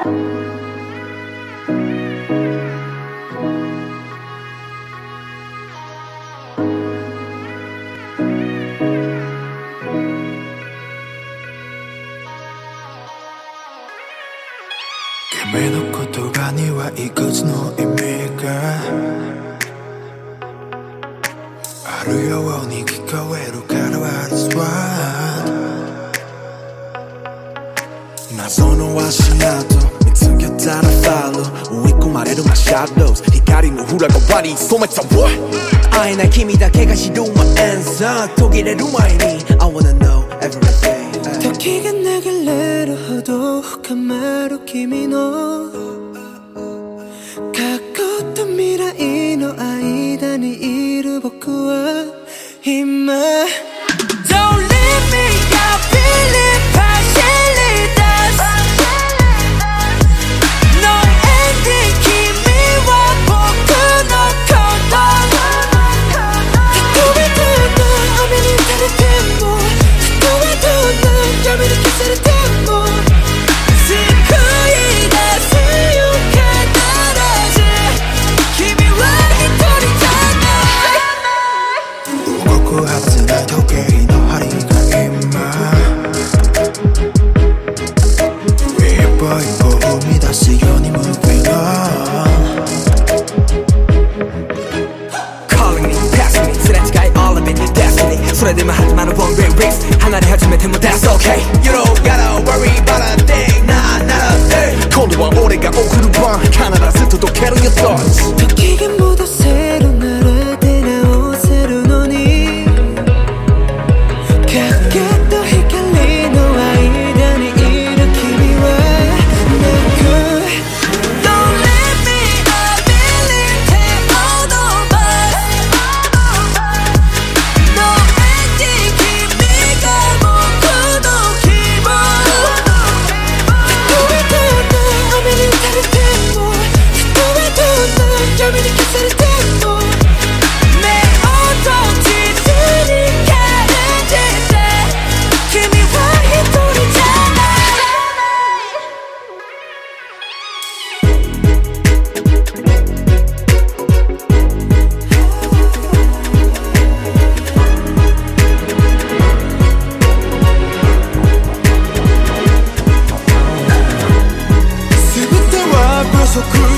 君の言葉にはいくつの意味があるように聞こえ謎の足跡見つけたらファロー追い込まれるマシャドウ光の裏側に染めた What? 会えない君だけが知る my answer 途切れる前に I wanna know everything 時が流れるほど深まる君の過去と未来の間にいる僕は今 but that's okay. You don't gotta worry about a thing, nah, not a thing. 콘도와 your thoughts. 느끼게 束